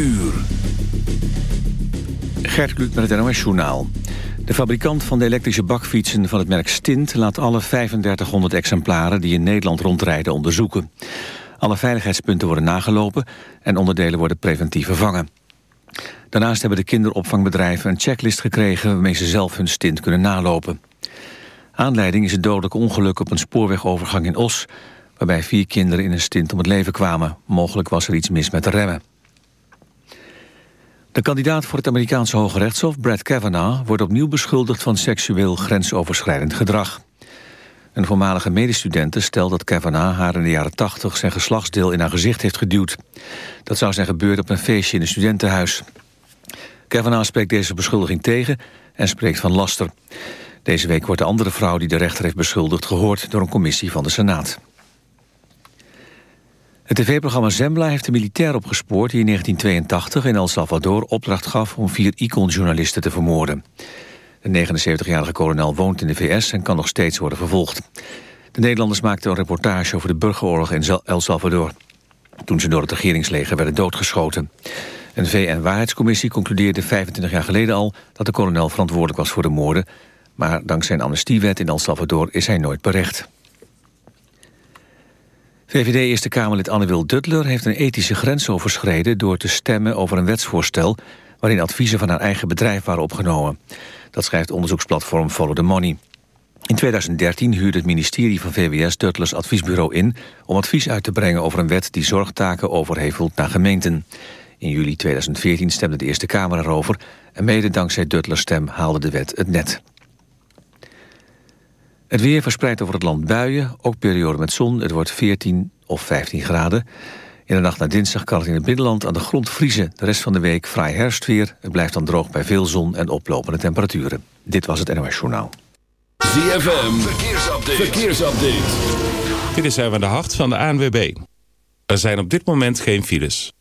uur. Gert Kluk met het NOS Journaal. De fabrikant van de elektrische bakfietsen van het merk Stint... laat alle 3500 exemplaren die in Nederland rondrijden onderzoeken. Alle veiligheidspunten worden nagelopen... en onderdelen worden preventief vervangen. Daarnaast hebben de kinderopvangbedrijven een checklist gekregen... waarmee ze zelf hun stint kunnen nalopen. Aanleiding is het dodelijk ongeluk op een spoorwegovergang in Os... waarbij vier kinderen in een stint om het leven kwamen. Mogelijk was er iets mis met de remmen. De kandidaat voor het Amerikaanse Hoge Rechtshof, Brad Kavanaugh... wordt opnieuw beschuldigd van seksueel grensoverschrijdend gedrag. Een voormalige medestudente stelt dat Kavanaugh haar in de jaren 80... zijn geslachtsdeel in haar gezicht heeft geduwd. Dat zou zijn gebeurd op een feestje in een studentenhuis. Kavanaugh spreekt deze beschuldiging tegen en spreekt van laster. Deze week wordt de andere vrouw die de rechter heeft beschuldigd... gehoord door een commissie van de Senaat. Het tv-programma Zembla heeft een militair opgespoord... die in 1982 in El Salvador opdracht gaf om vier Icon-journalisten te vermoorden. De 79-jarige kolonel woont in de VS en kan nog steeds worden vervolgd. De Nederlanders maakten een reportage over de burgeroorlog in El Salvador... toen ze door het regeringsleger werden doodgeschoten. Een VN-waarheidscommissie concludeerde 25 jaar geleden al... dat de kolonel verantwoordelijk was voor de moorden... maar dankzij een amnestiewet in El Salvador is hij nooit berecht. VVD Eerste Kamerlid Anne-Wil Duttler heeft een ethische grens overschreden... door te stemmen over een wetsvoorstel... waarin adviezen van haar eigen bedrijf waren opgenomen. Dat schrijft onderzoeksplatform Follow the Money. In 2013 huurde het ministerie van VWS Duttlers adviesbureau in... om advies uit te brengen over een wet die zorgtaken overhevelt naar gemeenten. In juli 2014 stemde de Eerste Kamer erover... en mede dankzij Duttlers stem haalde de wet het net. Het weer verspreidt over het land buien, ook perioden met zon. Het wordt 14 of 15 graden. In de nacht naar dinsdag kan het in het binnenland aan de grond vriezen. De rest van de week fraai herfstweer. Het blijft dan droog bij veel zon en oplopende temperaturen. Dit was het NOS Journaal. ZFM, verkeersupdate. verkeersupdate. Dit is even de hart van de ANWB. Er zijn op dit moment geen files.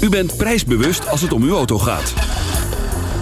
U bent prijsbewust als het om uw auto gaat.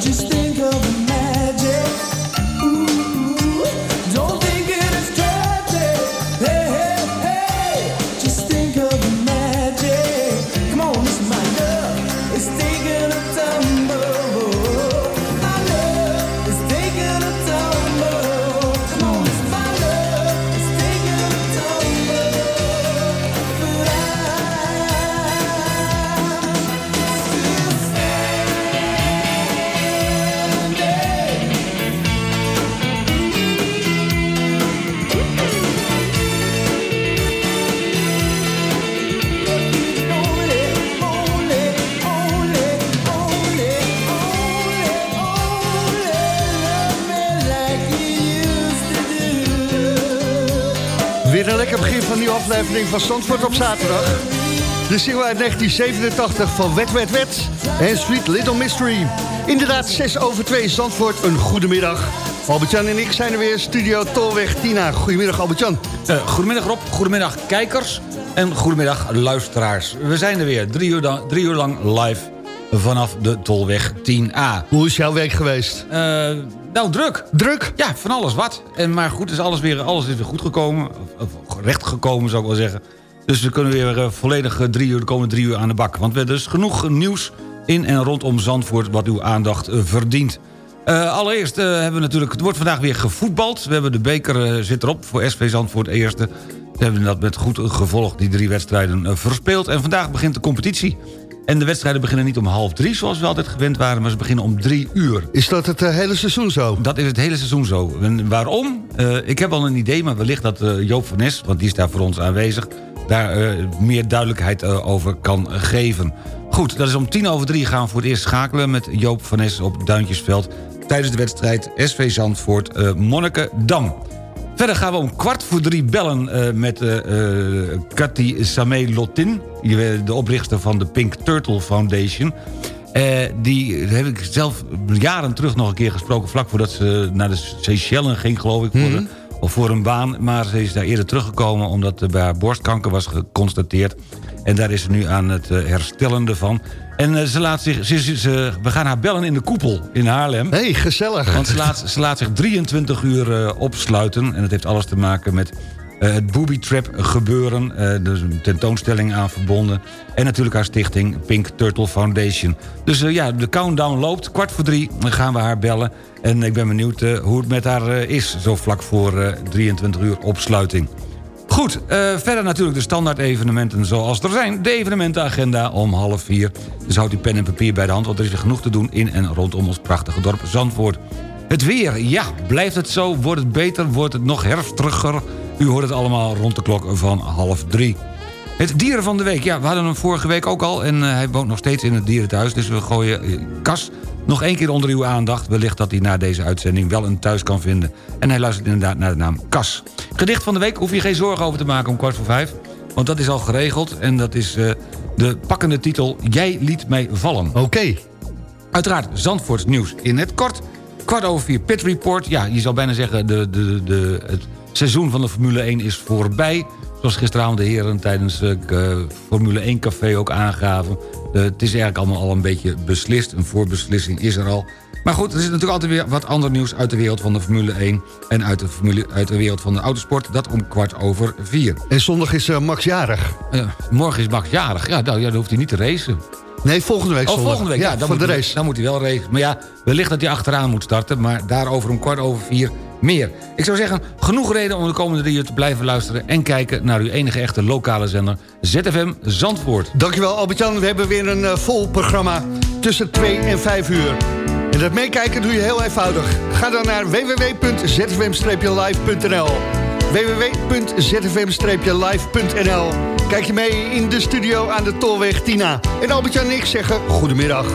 Just aflevering van Zandvoort op zaterdag. De single uit 1987 van Wet Wet Wet en Sweet Little Mystery. Inderdaad, 6 over 2 Zandvoort, een goede middag. Albert-Jan en ik zijn er weer, studio Tolweg Tina. Goedemiddag Albert-Jan. Eh, goedemiddag Rob, goedemiddag kijkers en goedemiddag luisteraars. We zijn er weer, drie uur, dan- drie uur lang live vanaf de Tolweg 10A. Hoe is jouw week geweest? Eh, nou, druk. Druk? Ja, van alles wat. En, maar goed, is alles, weer, alles is weer goed gekomen. Of, of gekomen, zou ik wel zeggen. Dus we kunnen weer eh, volledig eh, drie uur, de komende drie uur aan de bak. Want we hebben dus genoeg nieuws in en rondom Zandvoort... wat uw aandacht eh, verdient. Allereerst hebben we natuurlijk... Het wordt vandaag weer gevoetbald. We hebben de beker zit erop voor SV Zandvoort eerste. We hebben dat met goed gevolg, die drie wedstrijden, verspeeld. En vandaag begint de competitie. En de wedstrijden beginnen niet om half drie, zoals we altijd gewend waren... maar ze beginnen om drie uur. Is dat het eh, hele seizoen zo? Dat is het hele seizoen zo. En waarom? Eh, ik heb al een idee, maar wellicht dat eh, Joop van Nes... want die is daar voor ons aanwezig... daar meer duidelijkheid over kan geven. Goed, dat is om tien over drie gaan we voor het eerst schakelen... met Joop van Nes op Duintjesveld... tijdens de wedstrijd SV Zandvoort eh Monnikendam. Verder gaan we om kwart voor drie bellen eh, met eh, Cathy Samé-Lotin... de oprichter van de Pink Turtle Foundation... Die heb ik zelf jaren terug nog een keer gesproken... vlak voordat ze naar de Seychellen ging, geloof ik, voor, de- of voor een baan. Maar ze is daar eerder teruggekomen omdat er bij haar borstkanker was geconstateerd. En daar is ze nu aan het herstellen ervan. En eh, ze laat zich, ze, ze- ze- we gaan haar bellen in de koepel in Haarlem. hey, gezellig. Want ze laat, ze laat zich 23 uur eh, opsluiten. En dat heeft alles te maken met eh, het booby trap gebeuren. er is een tentoonstelling aan verbonden. En natuurlijk haar stichting Pink Turtle Foundation. Dus ja, de countdown loopt. Kwart voor drie gaan we haar bellen. En ik ben benieuwd hoe het met haar is. Zo vlak voor eh, 23 uur opsluiting. Goed, eh, verder natuurlijk de standaard evenementen zoals er zijn. De evenementenagenda om half vier. Dus houd uw pen en papier bij de hand... want er is genoeg te doen in en rondom ons prachtige dorp Zandvoort. Het weer, ja, blijft het zo? Wordt het beter? Wordt het nog herfstiger? U hoort het allemaal rond de klok van half drie. Het dieren van de week, ja, we hadden hem vorige week ook al... en eh, hij woont nog steeds in het dierenthuis... dus we gooien eh, Cas nog één keer onder uw aandacht. Wellicht dat hij na deze uitzending wel een thuis kan vinden. En hij luistert inderdaad naar de naam Cas. Gedicht van de week hoef je geen zorgen over te maken om kwart voor vijf... want dat is al geregeld en dat is eh, de pakkende titel... Jij liet mij vallen. Oké. Uiteraard Zandvoorts nieuws in het kort. Kwart over vier Pit Report. Ja, je zou bijna zeggen de, de, de, het seizoen van de Formule 1 is voorbij. Zoals gisteravond de heren tijdens het eh, Formule 1 café ook aangaven. Eh, het is eigenlijk allemaal al een beetje beslist. Een voorbeslissing is er al. Maar goed, er is natuurlijk altijd weer wat ander nieuws uit de wereld van de Formule 1... en uit de, formule, uit de wereld van de autosport. Dat om kwart over vier. En zondag is eh, Max jarig. Eh, morgen is Max jarig. Ja, nou, ja, dan hoeft hij niet te racen. Nee, volgende week Oh, zondag. volgende week, ja, dan, moet de hij, race. dan moet hij wel racen. Maar ja, wellicht dat hij achteraan moet starten... maar daarover om kwart over vier meer. Ik zou zeggen, genoeg reden om de komende drie uur te blijven luisteren... en kijken naar uw enige echte lokale zender ZFM Zandvoort. Dankjewel Albert-Jan. We hebben weer een eh, vol programma tussen 2 en 5 uur. En dat meekijken doe je heel eenvoudig. Ga dan naar www.zfm-live.nl www.zfm-live.nl Kijk je mee in de studio aan de Tolweg Tina. En Albert-Jan en ik zeggen goedemiddag.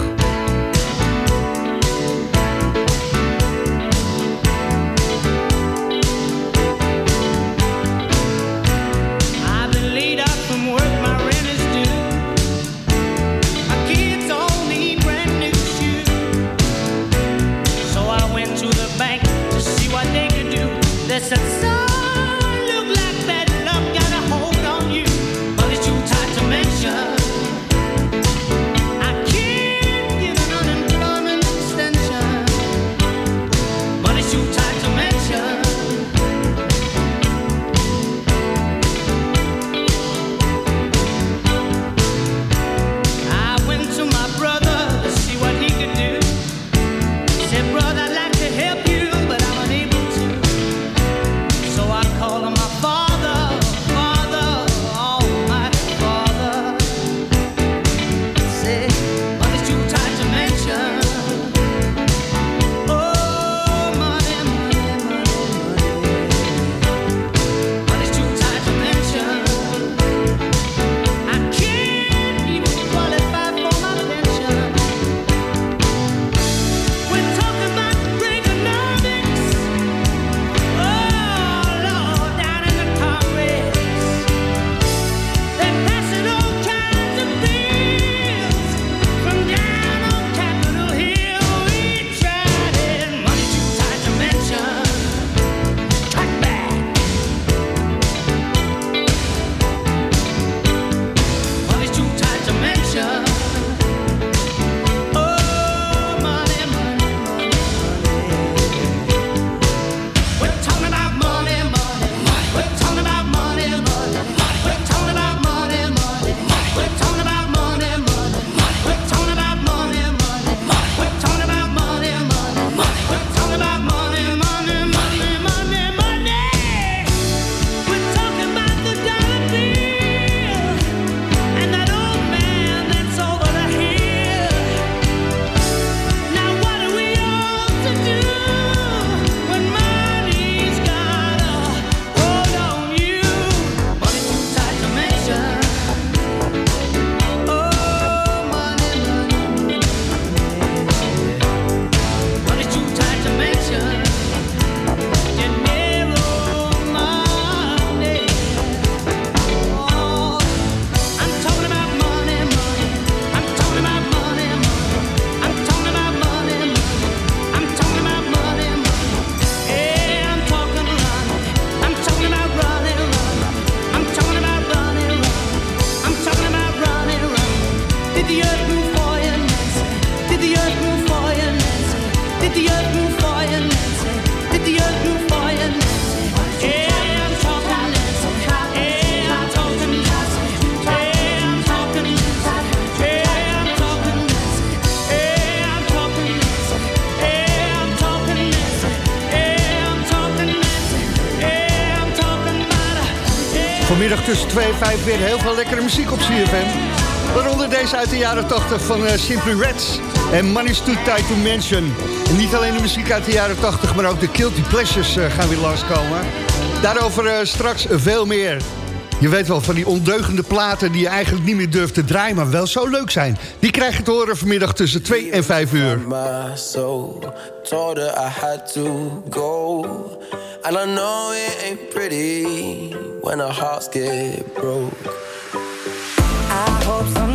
Vanmiddag tussen 2 en 5 weer heel veel lekkere muziek op CFM. Waaronder deze uit de jaren 80 van uh, Simply Reds en Money's Too Tight to Mention. En niet alleen de muziek uit de jaren 80, maar ook de Guilty Pleasures eh, gaan weer langskomen. Daarover eh, straks veel meer. Je weet wel, van die ondeugende platen die je eigenlijk niet meer durft te draaien... maar wel zo leuk zijn. Die krijg je te horen vanmiddag tussen 2 en 5 uur. my soul. Told her I had to go. And I know it ain't pretty when our hearts get broke. I hope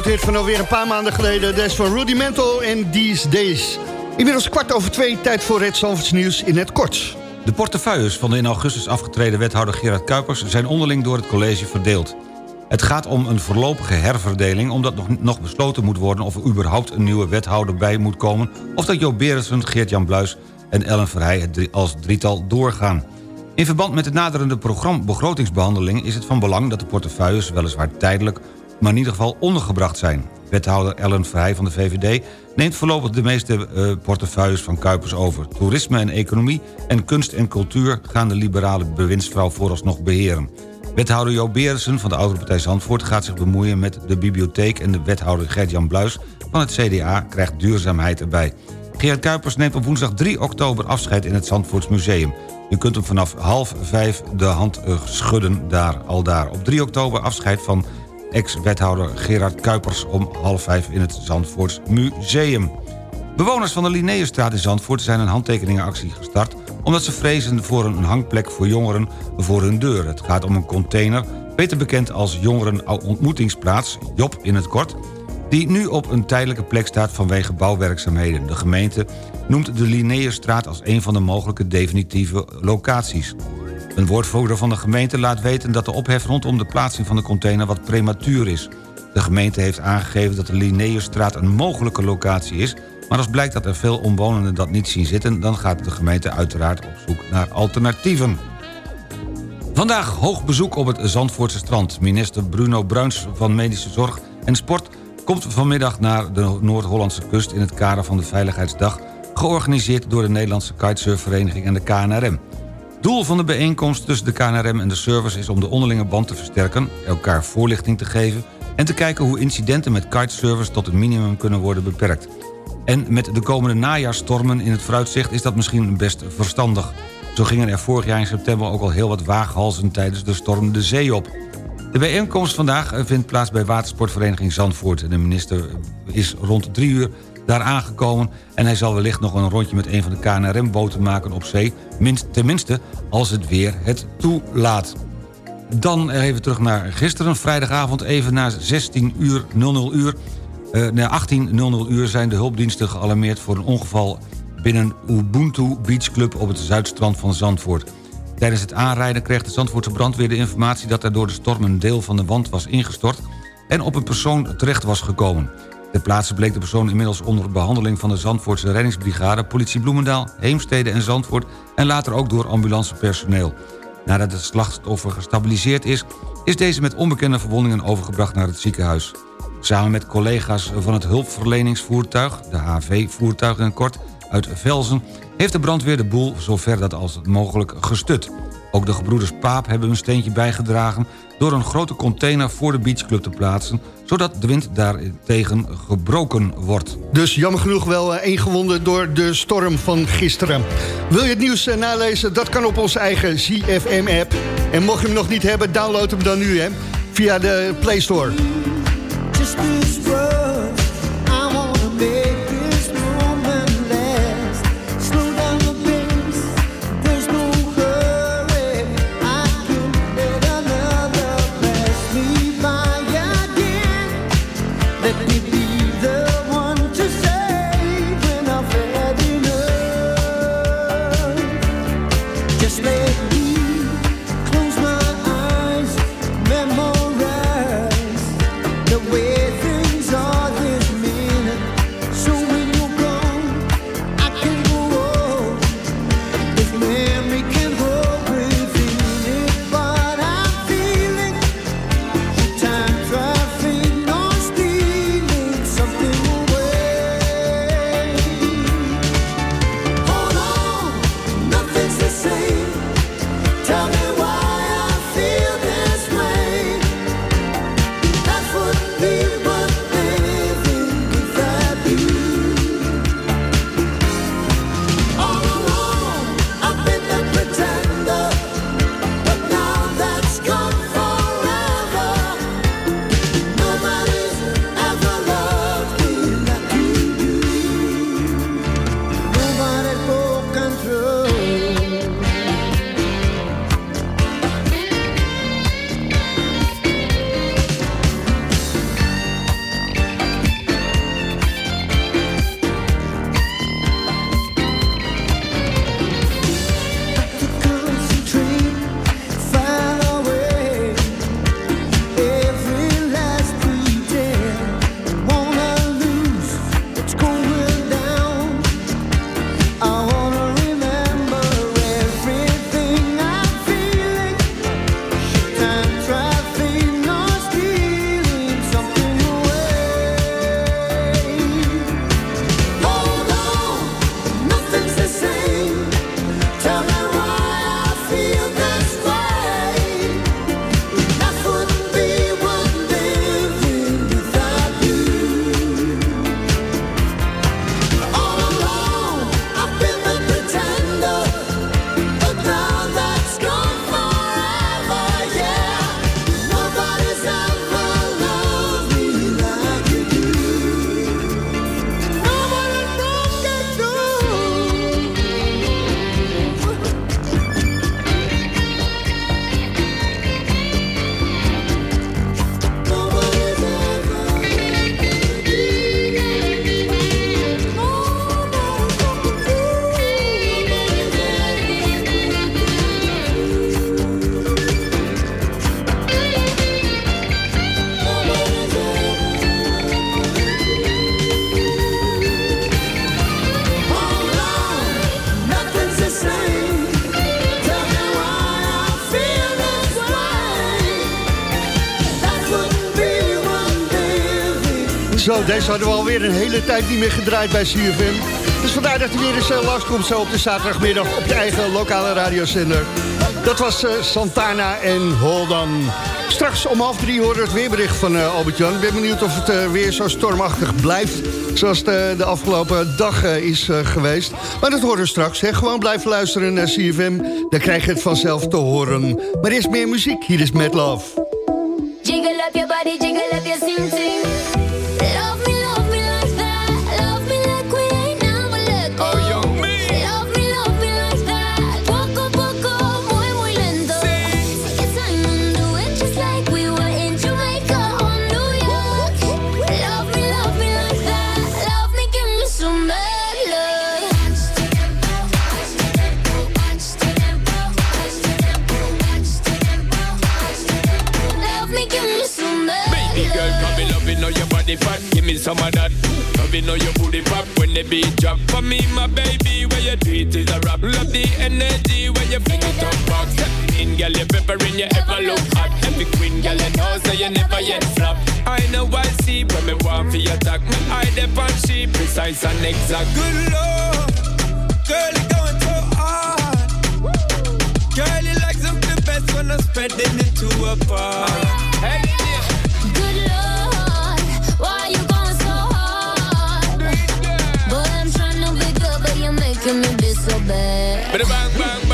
Groot hit van alweer een paar maanden geleden. Dat is van Rudimental en These Days. Inmiddels kwart over twee, tijd voor het Zandvoorts nieuws in het kort. De portefeuilles van de in augustus afgetreden wethouder Gerard Kuipers... zijn onderling door het college verdeeld. Het gaat om een voorlopige herverdeling... omdat nog, nog besloten moet worden of er überhaupt een nieuwe wethouder bij moet komen... of dat Jo Berensen, Geert-Jan Bluis en Ellen Verheij het als drietal doorgaan. In verband met de naderende begrotingsbehandeling... is het van belang dat de portefeuilles weliswaar tijdelijk... maar in ieder geval ondergebracht zijn. Wethouder Ellen Verheij van de VVD neemt voorlopig de meeste eh, portefeuilles van Kuipers over. Toerisme en economie en kunst en cultuur gaan de liberale bewindsvrouw vooralsnog beheren. Wethouder Jo Berensen van de Oudere Partij Zandvoort gaat zich bemoeien met de bibliotheek... en de wethouder Gert-Jan Bluis van het CDA krijgt duurzaamheid erbij. Gerard Kuipers neemt op woensdag 3 oktober afscheid in het Zandvoorts Museum. U kunt hem vanaf half vijf de hand eh, schudden daar, al daar. Op 3 oktober afscheid van ex-wethouder Gerard Kuipers... om half vijf in het Zandvoorts Museum. Bewoners van de Linnaeusstraat in Zandvoort zijn een handtekeningenactie gestart... omdat ze vrezen voor een hangplek voor jongeren voor hun deur. Het gaat om een container, beter bekend als jongeren ontmoetingsplaats... Job in het kort, die nu op een tijdelijke plek staat vanwege bouwwerkzaamheden. De gemeente noemt de Linnaeusstraat als een van de mogelijke definitieve locaties. Een woordvoerder van de gemeente laat weten dat de ophef rondom de plaatsing van de container wat prematuur is. De gemeente heeft aangegeven dat de Linnaeusstraat een mogelijke locatie is... maar als blijkt dat er veel omwonenden dat niet zien zitten... dan gaat de gemeente uiteraard op zoek naar alternatieven. Vandaag hoog bezoek op het Zandvoortse strand. Minister Bruno Bruins van Medische Zorg en Sport... komt vanmiddag naar de Noord-Hollandse kust... in het kader van de Veiligheidsdag... georganiseerd door de Nederlandse Kitesurfvereniging en de KNRM. Doel van de bijeenkomst tussen de KNRM en de service... is om de onderlinge band te versterken, elkaar voorlichting te geven... en te kijken hoe incidenten met kiteservice tot een minimum kunnen worden beperkt. En met de komende najaarstormen in het vooruitzicht is dat misschien best verstandig. Zo gingen er vorig jaar in september ook al heel wat waaghalzen tijdens de storm de zee op. De bijeenkomst vandaag vindt plaats bij watersportvereniging Zandvoort. De minister is rond drie uur daar aangekomen... en hij zal wellicht nog een rondje met een van de KNRM-boten maken op zee... minst, tenminste als het weer het toelaat. Dan even terug naar gisteren, vrijdagavond, even na 16 uur 00 uur... Uh, na 18.00 uur zijn de hulpdiensten gealarmeerd voor een ongeval binnen Ubuntu Beach Club op het zuidstrand van Zandvoort. Tijdens het aanrijden kreeg de Zandvoortse brandweer de informatie... dat er door de storm een deel van de wand was ingestort... en op een persoon terecht was gekomen. Ter plaatse bleek de persoon inmiddels onder behandeling... van de Zandvoortse reddingsbrigade, politie Bloemendaal, Heemstede en Zandvoort... en later ook door ambulancepersoneel. Nadat het slachtoffer gestabiliseerd is... is deze met onbekende verwondingen overgebracht naar het ziekenhuis. Samen met collega's van het hulpverleningsvoertuig... de HV-voertuig het kort, uit Velzen... heeft de brandweer de boel zover dat als mogelijk gestut. Ook de gebroeders Paap hebben een steentje bijgedragen... door een grote container voor de beachclub te plaatsen... zodat de wind daartegen gebroken wordt. Dus jammer genoeg wel eh, één gewonden door de storm van gisteren. Wil je het nieuws eh, nalezen? Dat kan op onze eigen ZFM-app. En mocht je hem nog niet hebben, download hem dan nu hè, via de Play Store. Just Zo, deze hadden we alweer een hele tijd niet meer gedraaid bij CFM. Dus vandaar dat hij weer eens uh, langskomt zo op de zaterdagmiddag op je eigen lokale radiozender. Dat was eh, Santana en Hold On. Straks om half drie horen we het weerbericht van eh, Albert-Jan. Ik ben benieuwd of het weer zo stormachtig blijft... zoals het de afgelopen dag is geweest. Maar dat horen we straks. Hè. Gewoon blijven luisteren naar CFM. Dan krijg je het vanzelf te horen. Maar eerst meer muziek. Hier is Mad Love. Some of that. Love you know your booty pop when the beat drop. For me, my baby, where you do it is a rap. Love the energy when you fling it up back. In, girl, you peppering, you ever look hot. Every queen, girl, you know, so you never yet flop. I know I see when me want for your attack. Me eye dep on she precise and exact. Good lord, girl, you going so hard. Girl, you like something best when I'm spreading it to a bar. Hey, making me be so bad. Bang, bang,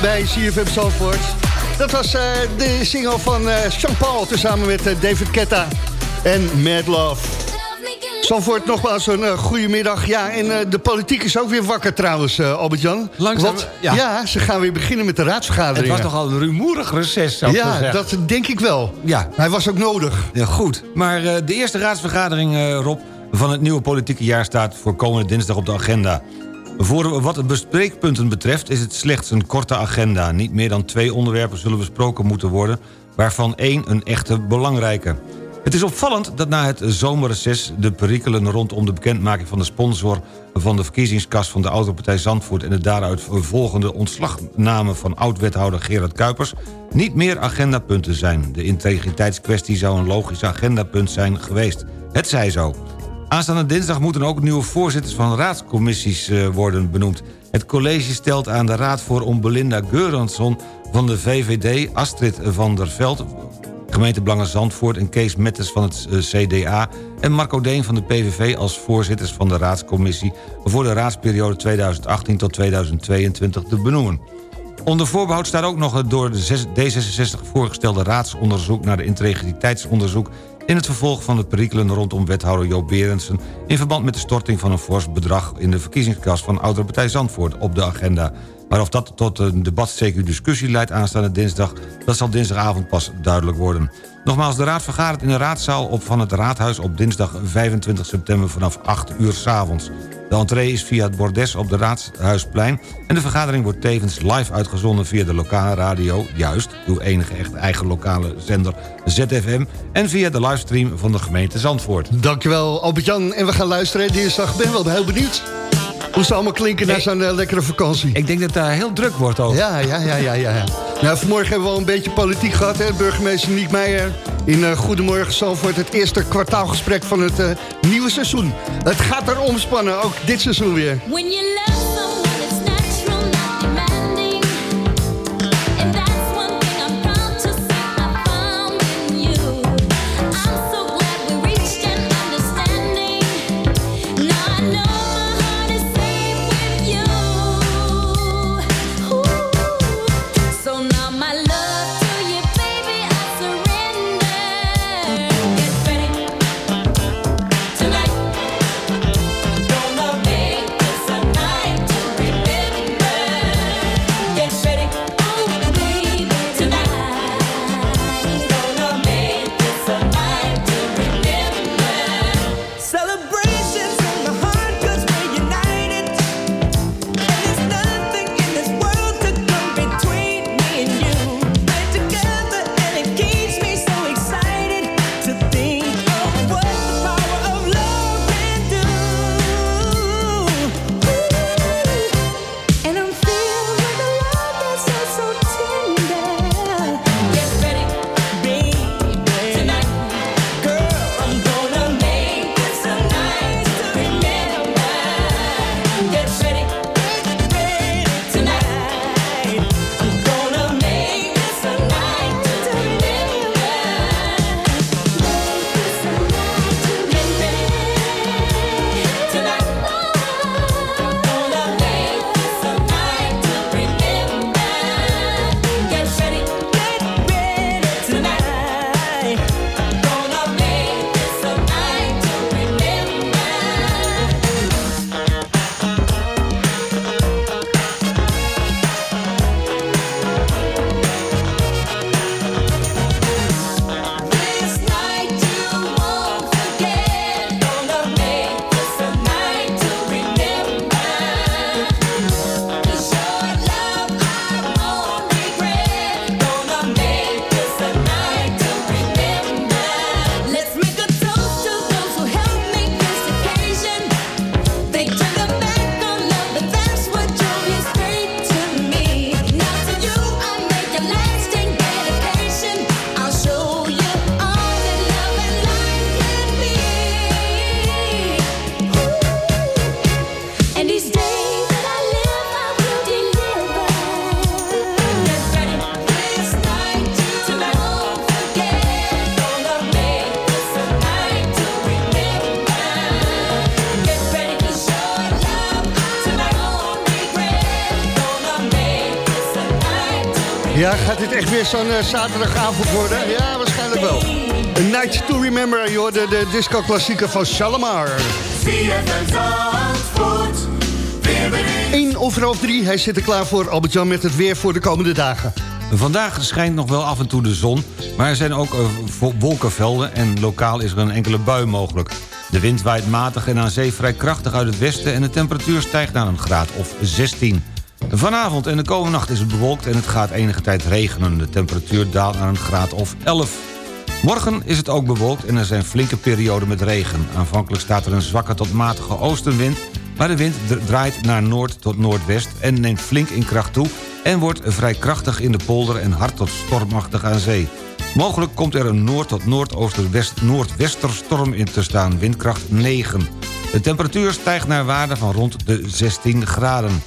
bij CFM Zandvoort. Dat was eh, de single van eh Jean-Paul tezamen met eh, David Ketta en Mad Love. Zandvoort, nogmaals een uh, goede middag. Ja, en de politiek is ook weer wakker trouwens, Albert-Jan. Langzaam, Want, ja. ja. ze gaan weer beginnen met de Het raadsvergaderingen. was nogal een rumoerig reces, zou ik ja, zeggen. dat denk ik wel. Ja. Hij was ook nodig. Ja, goed. Maar de eerste raadsvergadering, Rob, van het nieuwe politieke jaar... staat voor komende dinsdag op de agenda. Voor wat de bespreekpunten betreft is het slechts een korte agenda. Niet meer dan twee onderwerpen zullen besproken moeten worden... waarvan één een echte belangrijke. Het is opvallend dat na het zomerreces de perikelen rondom de bekendmaking van de sponsor van de verkiezingskas van de Autopartij Zandvoort en de daaruit volgende ontslagname van oud-wethouder Gerard Kuipers niet meer agendapunten zijn. De integriteitskwestie zou een logisch agendapunt zijn geweest. Het zij zo. Aanstaande dinsdag moeten ook nieuwe voorzitters van raadscommissies eh, worden benoemd. Het college stelt aan de raad voor om Belinda Geuransson van de VVD... Astrid van der Veld, gemeentebelangen Zandvoort... en Kees Mettes van het eh, CDA... en Marco Deen van de PVV als voorzitters van de raadscommissie... voor de raadsperiode 2018 tot 2022 te benoemen. Onder voorbehoud staat ook nog het door de zes- D66 voorgestelde raadsonderzoek... naar de integriteitsonderzoek in het vervolg van de perikelen rondom wethouder Joop Berendsen... in verband met de storting van een fors bedrag... in de verkiezingskas van Oudere Partij Zandvoort op de agenda. Maar of dat tot een debat CQ discussie leidt aanstaande dinsdag... dat zal dinsdagavond pas duidelijk worden. Nogmaals, de raad vergadert in de raadzaal op van het raadhuis... op dinsdag 25 september vanaf 8 uur s avonds. De entree is via het bordes op de Raadhuisplein... en de vergadering wordt tevens live uitgezonden via de lokale radio... juist, uw enige echt eigen lokale zender ZFM... en via de livestream van de gemeente Zandvoort. Dankjewel Albert-Jan. En we gaan luisteren dinsdag. Ik ben wel heel benieuwd hoe ze allemaal klinken na zo'n eh, lekkere vakantie. Ik denk dat het daar heel druk wordt ook. Ja, ja, ja, ja, ja. Nou, vanmorgen hebben we al een beetje politiek gehad. Hè? Burgemeester Niek Meijer in eh, Goedemorgen Zandvoort. Het eerste kwartaalgesprek van het eh, nieuwe seizoen. Het gaat er omspannen, ook dit seizoen weer. When you love zo'n eh, zaterdagavond worden? Ja, waarschijnlijk wel. A Night to Remember, joh, de, de disco-klassieker van Shalimar. 1 over half 3, hij zit er klaar voor, Albert-Jan, met het weer voor de komende dagen. Vandaag schijnt nog wel af en toe de zon, maar er zijn ook eh, wolkenvelden... en lokaal is er een enkele bui mogelijk. De wind waait matig en aan zee vrij krachtig uit het westen... en de temperatuur stijgt naar een graad of 16. Vanavond en de komende nacht is het bewolkt en het gaat enige tijd regenen. De temperatuur daalt naar een graad of 11. Morgen is het ook bewolkt en er zijn flinke perioden met regen. Aanvankelijk staat er een zwakke tot matige oostenwind... maar de wind dra- draait naar noord tot noordwest en neemt flink in kracht toe... en wordt vrij krachtig in de polder en hard tot stormachtig aan zee. Mogelijk komt er een noord- tot noordooster-west-noordwesterstorm in te staan, windkracht 9. De temperatuur stijgt naar waarde van rond de 16 graden.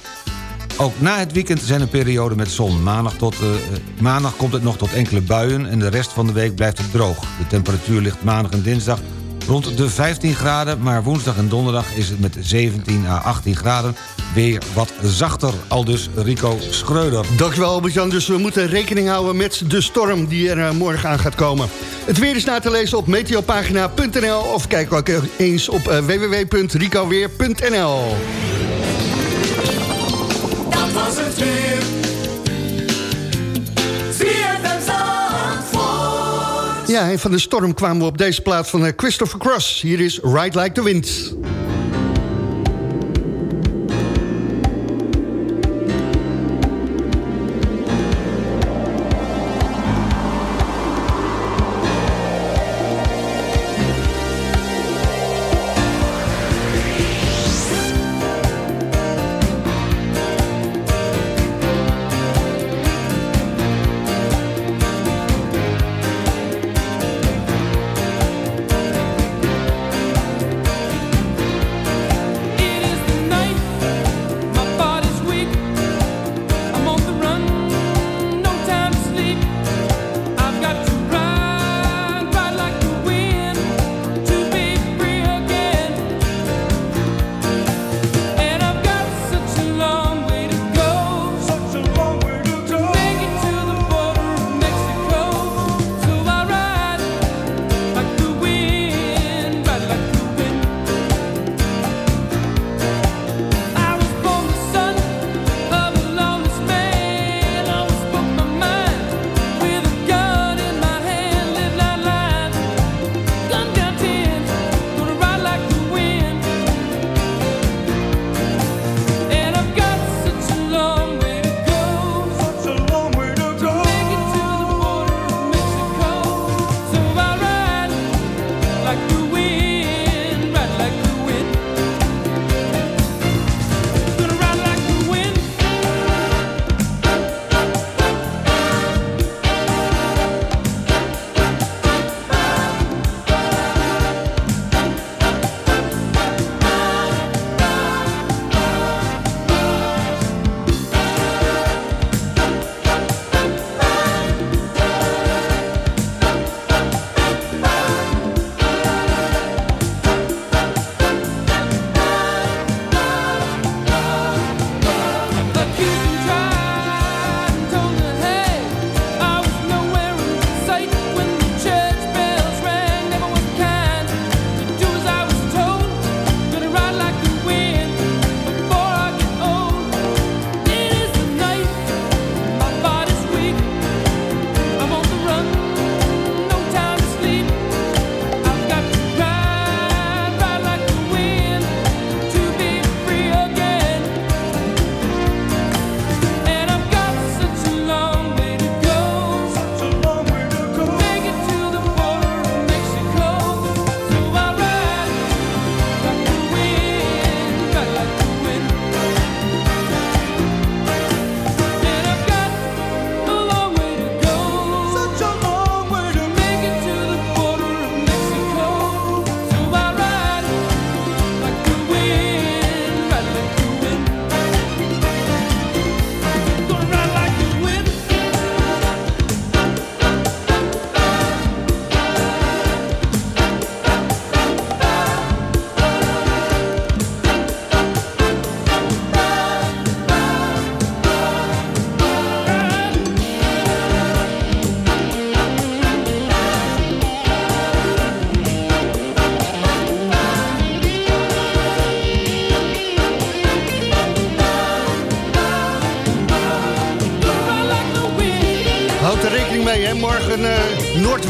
Ook na het weekend zijn er perioden met zon. Maandag, tot, eh, eh, maandag komt het nog tot enkele buien en de rest van de week blijft het droog. De temperatuur ligt maandag en dinsdag rond de 15 graden... maar woensdag en donderdag is het met 17 à 18 graden weer wat zachter. Aldus Rico Schreuder. Dankjewel Albert-Jan, dus we moeten rekening houden met de storm die er eh, morgen aan gaat komen. Het weer is na te lezen op meteopagina.nl of kijk ook eens op www.ricoweer.nl. Was het weer. Ja, en van de storm kwamen we op deze plaat van eh, Christopher Cross. Hier is Ride Like the Wind.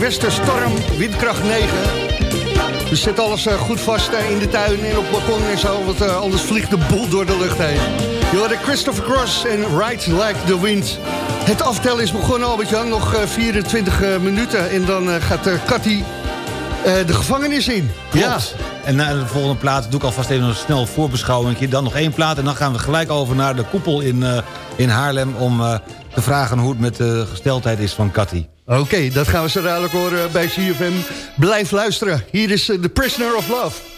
Noordwesterstorm, windkracht 9. Dus zet alles eh, goed vast eh, in de tuin en op het balkon en zo, want eh, anders vliegt de boel door de lucht heen. Je hoorde Christopher Cross en Ride Like the Wind. Het aftellen is begonnen, Albert-Jan, nog eh, 24 eh, minuten. En dan gaat Cathy de gevangenis in. Klopt. En na de volgende plaat doe ik alvast even een snel voorbeschouwing. Dan nog één plaat en dan gaan we gelijk over naar de koepel in, in Haarlem... om te vragen hoe het met de gesteldheid is van Cathy. Oké, dat gaan we zo dadelijk horen bij CFM. Blijf luisteren. Hier is eh, The Prisoner of Love.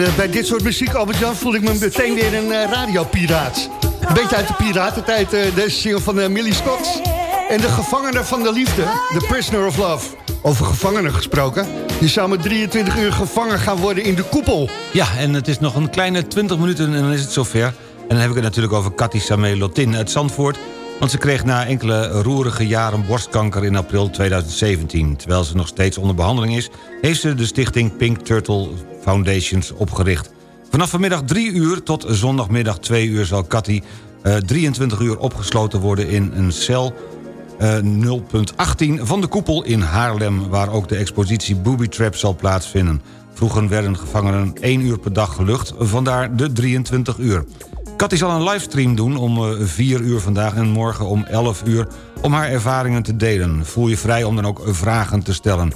Eh, bij dit soort muziek, Albert-Jan, voel ik me meteen weer een eh, radiopiraat. Een beetje uit de piratentijd, eh, deze single van Millie Scott. En de gevangene van de liefde, The Prisoner of Love. Over gevangenen gesproken. Die met 23 uur gevangen gaan worden in de koepel. Ja, en het is nog een kleine 20 minuten en dan is het zover. En dan heb ik het natuurlijk over Cathy Samé Lotin uit Zandvoort. Want ze kreeg na enkele roerige jaren borstkanker in april 2017. Terwijl ze nog steeds onder behandeling is... heeft ze de stichting Pink Turtle Foundations opgericht. Vanaf vanmiddag 3 uur tot zondagmiddag 2 uur... zal eh, 23 uur opgesloten worden in een cel eh, 0.18 van de koepel in Haarlem... waar ook de expositie Booby Trap zal plaatsvinden. Vroeger werden gevangenen 1 uur per dag gelucht, vandaar de 23 uur. Katty zal een livestream doen om eh, 4 uur vandaag en morgen om 11 uur... om haar ervaringen te delen. Voel je vrij om dan ook vragen te stellen.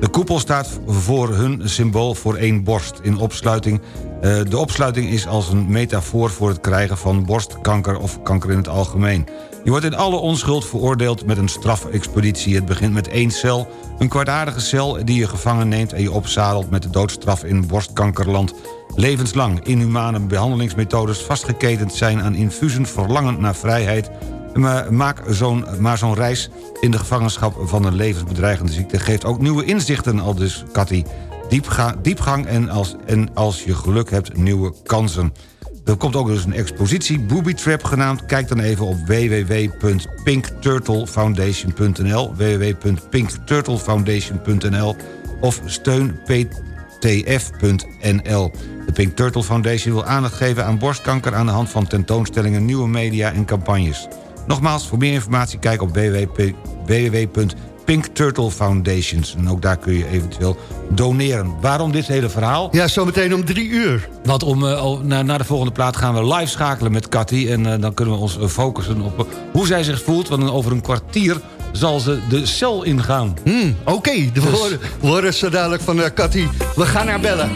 De koepel staat voor hun symbool voor één borst. In opsluiting, eh, de opsluiting is als een metafoor voor het krijgen van borstkanker... of kanker in het algemeen. Je wordt in alle onschuld veroordeeld met een strafexpeditie. Het begint met één cel, een kwaadaardige cel die je gevangen neemt... en je opzadelt met de doodstraf in borstkankerland. Levenslang inhumane behandelingsmethodes vastgeketend zijn aan infusen verlangen naar vrijheid... Maar, maak zo'n, zo'n reis in de gevangenschap van een levensbedreigende ziekte... geeft ook nieuwe inzichten, al dus Cathy. Diepga, diepgang en als, en als je geluk hebt, nieuwe kansen. Er komt ook dus een expositie, Booby Trap genaamd. Kijk dan even op www.pinkturtlefoundation.nl www.pinkturtlefoundation.nl of steun tf.nl. De Pink Turtle Foundation wil aandacht geven aan borstkanker... aan de hand van tentoonstellingen, nieuwe media en campagnes. Nogmaals, voor meer informatie kijk op www Pink Turtle Foundations. En ook daar kun je eventueel doneren. Waarom dit hele verhaal? Ja, zometeen om drie uur. Want om, uh, na, na, de volgende plaat gaan we live schakelen met Cathy... en uh, dan kunnen we ons uh, focussen op hoe zij zich voelt. Want over een kwartier zal ze de cel ingaan. Mm, Oké, okay. dus... we, horen, we horen zo dadelijk van Cathy. We gaan haar bellen.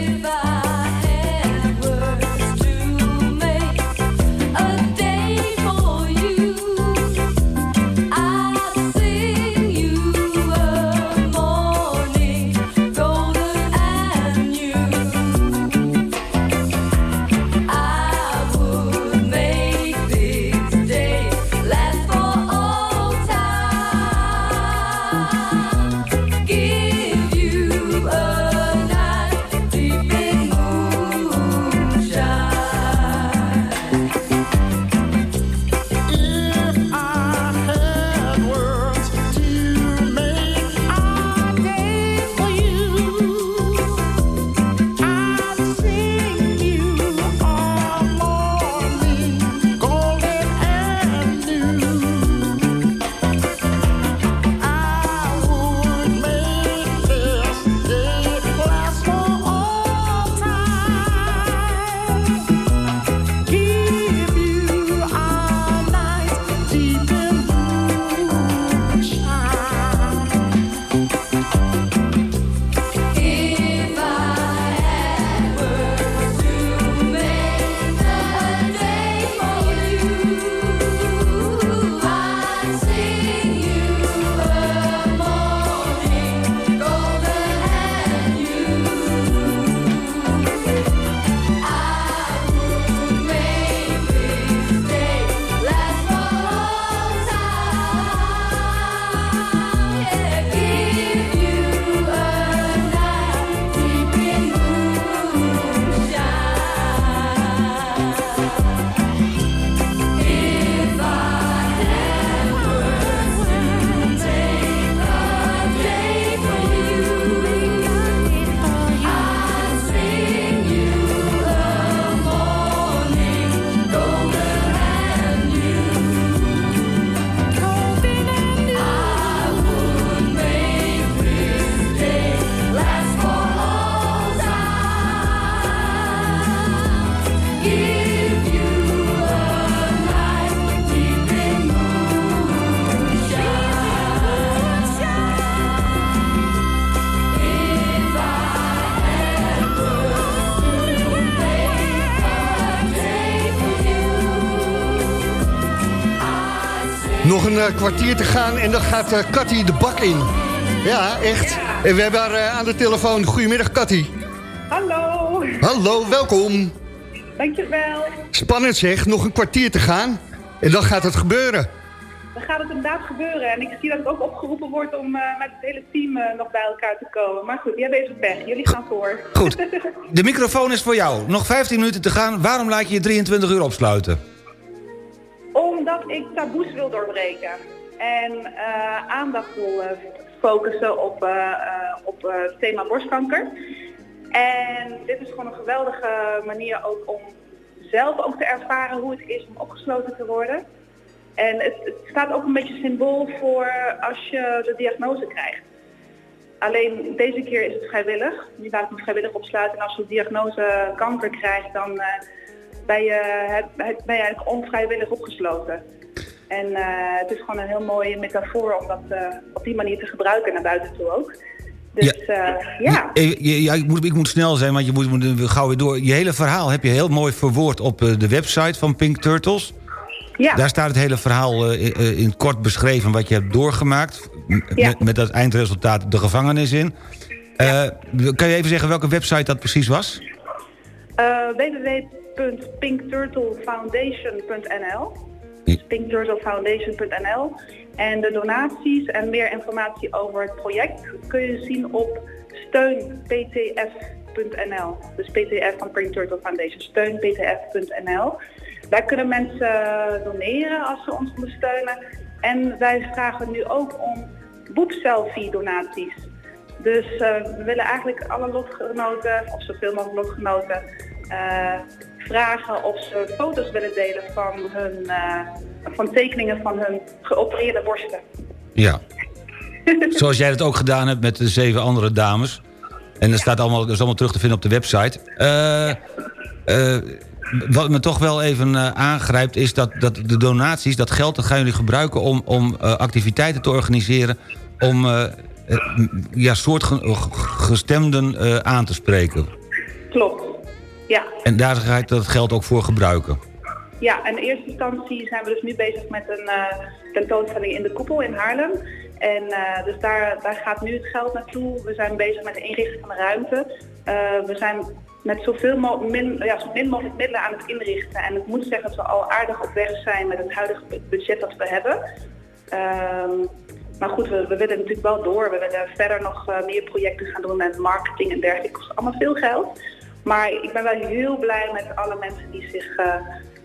Een uh, kwartier te gaan en dan gaat uh, Cathy de bak in. Ja, echt. En we hebben haar uh, aan de telefoon. Goedemiddag, Cathy. Hallo. Hallo, welkom. Dankjewel. Spannend zeg, nog een kwartier te gaan. En dan gaat het gebeuren. Dan gaat het inderdaad gebeuren. En ik zie dat ik ook opgeroepen word om met het hele team nog bij elkaar te komen. Maar goed, jij bent even pech. Jullie gaan voor. Goed. De microfoon is voor jou. Nog 15 minuten te gaan. Waarom laat je je 23 uur opsluiten? Omdat ik taboes wil doorbreken. En uh, aandacht wil uh, focussen op, uh, op het thema borstkanker. En dit is gewoon een geweldige manier ook om zelf ook te ervaren hoe het is om opgesloten te worden. En het, het staat ook een beetje symbool voor als je de diagnose krijgt. Alleen deze keer is het vrijwillig. Nu laat me vrijwillig opsluiten. En als je de diagnose kanker krijgt, dan eh, ben, je, ben je eigenlijk onvrijwillig opgesloten. En eh, het is gewoon een heel mooie metafoor om dat eh, op die manier te gebruiken naar buiten toe ook. Dus ja, ja. Eh, ja, ik, moet, ik moet snel zijn, want je moet, moet gauw weer door. Je hele verhaal heb je heel mooi verwoord op de website van Pink Turtles. Ja. Daar staat het hele verhaal in- in kort beschreven wat je hebt doorgemaakt. Ja. Met, met dat eindresultaat de gevangenis in. Kan je even zeggen welke website dat precies was? Uh, www.pinkturtlefoundation.nl Dus pinkturtlefoundation.nl En de donaties en meer informatie over het project kun je zien op steunptf.nl. Dus PTF van Pink Turtle Foundation, steunptf.nl. Daar kunnen mensen doneren als ze ons ondersteunen. En wij vragen nu ook om boekselfie donaties. Dus eh, we willen eigenlijk alle lotgenoten, of zoveel mogelijk lotgenoten, vragen of ze foto's willen delen van hun eh, van tekeningen van hun geopereerde borsten. Ja. Zoals jij dat ook gedaan hebt met de zeven andere dames. En dat staat allemaal, dat is allemaal terug te vinden op de website. Eh, eh, wat me toch wel even eh, aangrijpt is dat, dat de donaties, dat geld, dat gaan jullie gebruiken om, om eh, activiteiten te organiseren. Om eh, eh, ja, soortgestemden eh aan te spreken. Klopt. Ja. En daar ga je dat geld ook voor gebruiken. Ja, in eerste instantie zijn we dus nu bezig met een eh, tentoonstelling in de koepel in Haarlem. En eh, dus daar, daar gaat nu het geld naartoe. We zijn bezig met de inrichting van de ruimte. Eh, we zijn met zoveel mo min, ja, zo min mogelijk middelen aan het inrichten. En ik moet zeggen dat we al aardig op weg zijn met het huidige bu- budget dat we hebben. Ehm, maar goed, we, we willen natuurlijk wel door. We willen verder nog meer projecten gaan doen met marketing en dergelijke. Het kost allemaal veel geld. Maar ik ben wel heel blij met alle mensen die zich eh,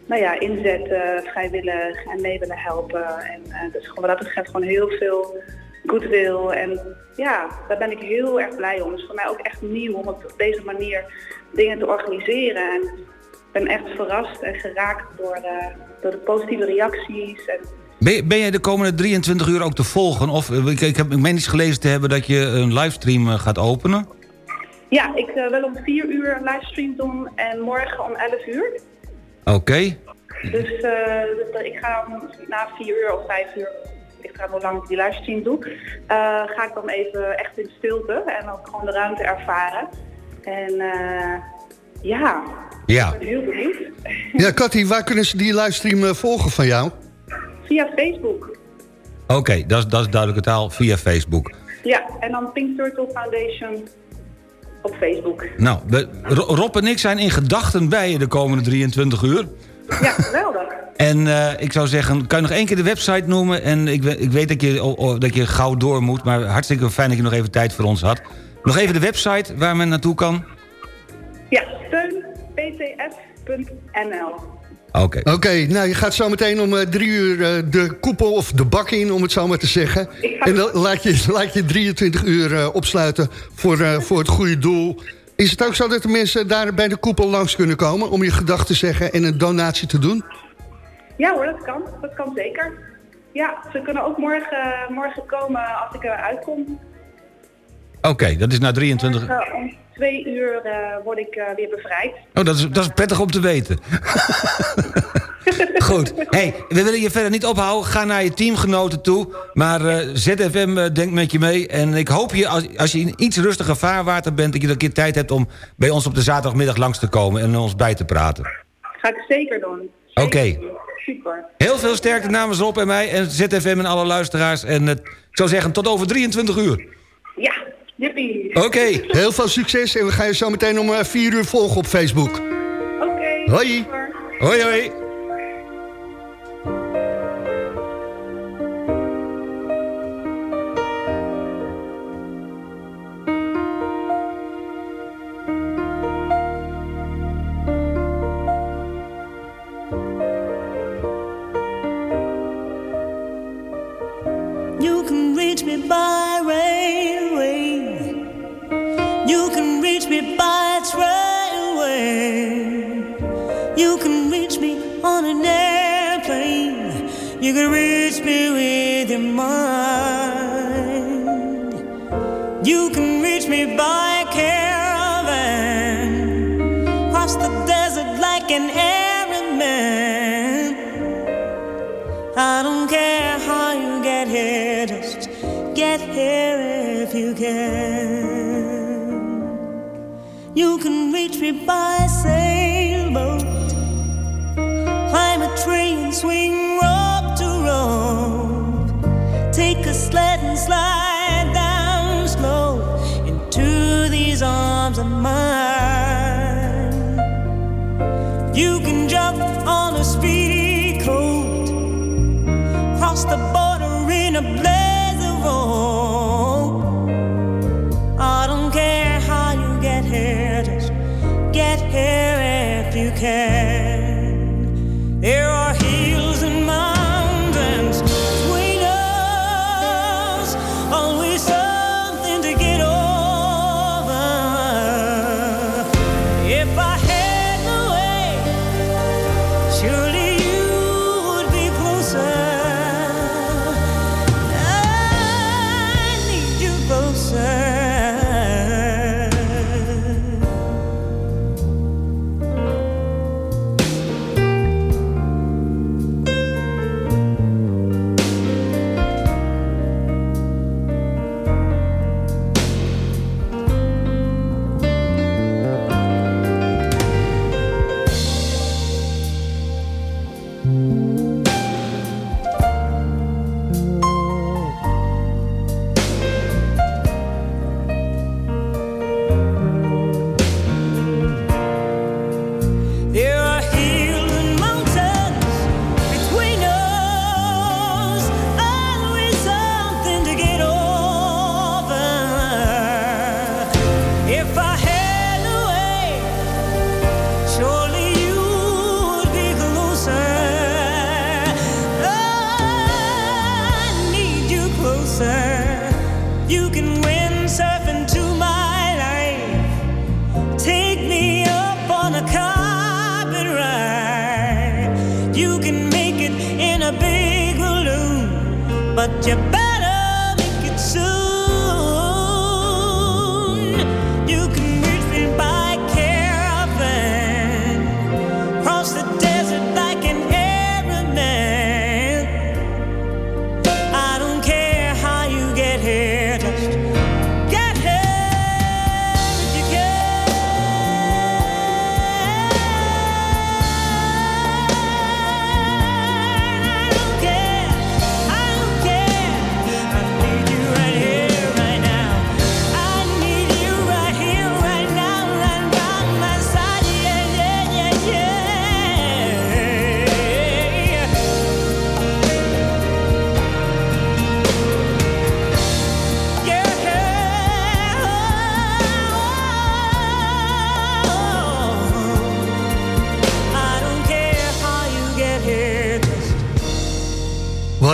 nou ja, inzetten, vrijwillig en mee willen helpen. En eh dus gewoon, dat betreft gewoon heel veel goodwill. En ja, daar ben ik heel erg blij om. Het is voor mij ook echt nieuw om op deze manier dingen te organiseren. En ik ben echt verrast en geraakt door de, door de positieve reacties. En Ben, ben jij de komende 23 uur ook te volgen? Of eh, ik, heb ik meen iets gelezen te hebben dat je een livestream gaat openen. Ja, ik eh, wil om 4 uur een livestream doen en morgen om 11 uur. Oké. Dus eh, dus ik ga om- na 4 uur of 5 uur, ik ga hoe lang ik die livestream doe, eh, ga ik dan even echt in stilte en ook gewoon de ruimte ervaren. En eh, ja, Ja. ik ben heel benieuwd. Ja, Cathy, waar kunnen ze die livestream volgen van jou? Via Facebook. Oké, dat, is- dat is duidelijke taal via Facebook. Ja, en dan Pink Turtle Foundation op Facebook. Nou, we- Rob en ik zijn in gedachten bij je de komende 23 uur. Ja, geweldig. En eh, ik zou zeggen, kan je nog één keer de website noemen? En ik, ik weet dat je, oh, oh, dat je gauw door moet, maar hartstikke fijn dat je nog even tijd voor ons had. Nog even de website waar men naartoe kan. Ja, steunptf.nl. Oké. Oké, nou je gaat zo meteen om eh, drie uur eh, de koepel of de bak in, om het zo maar te zeggen. En dan laat je, laat je 23 uur eh, opsluiten voor, eh, voor het goede doel. Is het ook zo dat de mensen daar bij de koepel langs kunnen komen... om je gedachten te zeggen en een donatie te doen? Ja hoor, dat kan. Dat kan zeker. Ja, ze kunnen ook morgen, morgen komen als ik eruit kom. Oké, dat is na 23... Morgen om twee uur eh, word ik eh, weer bevrijd. Oh, dat is, dat is prettig om te weten. Goed. Hey, we willen je verder niet ophouden. Ga naar je teamgenoten toe. Maar eh, ZFM eh, denkt met je mee. En ik hoop je, als, als je in iets rustiger vaarwater bent... dat je een keer tijd hebt om bij ons op de zaterdagmiddag langs te komen... en ons bij te praten. Ga ik zeker doen. Oké. Super. Heel veel sterkte namens Rob en mij en ZFM en alle luisteraars. En eh, ik zou zeggen, tot over 23 uur. Ja, jippie. Oké. Heel veel succes en we gaan je zo meteen om eh, vier uur volgen op Facebook. Oké. Hoi. super. Hoi, hoi.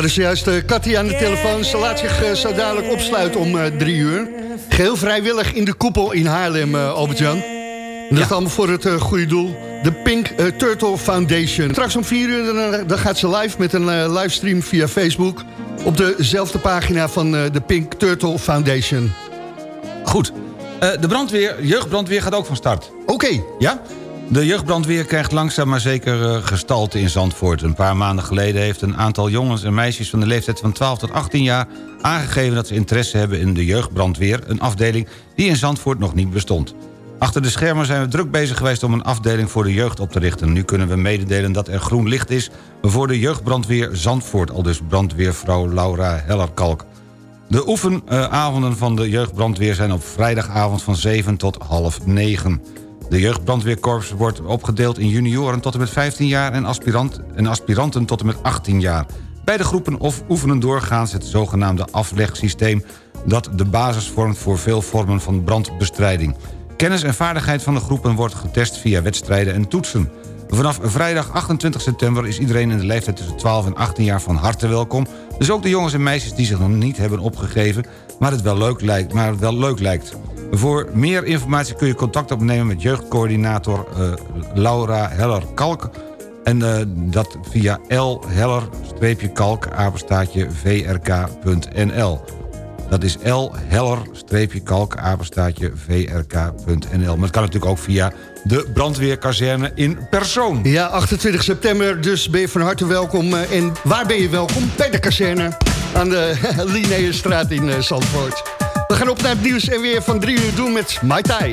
Hadden zojuist uh, Katty aan de telefoon. Ze laat zich eh, zo dadelijk opsluiten om eh, drie uur. Geheel vrijwillig in de koepel in Haarlem, eh, Albert-Jan. En dat allemaal voor het eh, goede doel. De Pink Turtle Foundation. Straks om vier uur dan, dan gaat ze live met een eh, livestream via Facebook... op dezelfde pagina van eh, de Pink Turtle Foundation. Goed. Eh, de brandweer, jeugdbrandweer gaat ook van start. Oké. Ja? De jeugdbrandweer krijgt langzaam maar zeker eh, gestalte in Zandvoort. Een paar maanden geleden heeft een aantal jongens en meisjes... van de leeftijd van 12 tot 18 jaar aangegeven dat ze interesse hebben in de jeugdbrandweer... een afdeling die in Zandvoort nog niet bestond. Achter de schermen zijn we druk bezig geweest om een afdeling voor de jeugd op te richten. Nu kunnen we mededelen dat er groen licht is voor de jeugdbrandweer Zandvoort... al dus brandweervrouw Laura Hellerkalk. De oefenavonden van de jeugdbrandweer zijn op vrijdagavond van 7 tot half 9. De jeugdbrandweerkorps wordt opgedeeld in junioren tot en met 15 jaar... en, aspirant, en aspiranten tot en met 18 jaar. Beide groepen of oefenen doorgaans het zogenaamde aflegsysteem... dat de basis vormt voor veel vormen van brandbestrijding. Kennis en vaardigheid van de groepen wordt getest via wedstrijden en toetsen. Vanaf vrijdag 28 september is iedereen in de leeftijd tussen 12 en 18 jaar van harte welkom. Dus ook de jongens en meisjes die zich nog niet hebben opgegeven... maar het wel leuk lijkt. Maar het wel leuk lijkt. Voor meer informatie kun je contact opnemen met jeugdcoördinator eh, Laura Heller-Kalk. En eh, dat via lheller-kalk, vrk.nl. Dat is lheller-kalk, apenstaatje vrk.nl. Maar het kan natuurlijk ook via de brandweerkazerne in persoon. Ja, 28 september, dus ben je van harte welkom. Eh, en waar ben je welkom? Bij de kazerne aan de Lineenstraat in Zandvoort. We gaan op naar het nieuws en weer van drie uur doen met Mai Tai.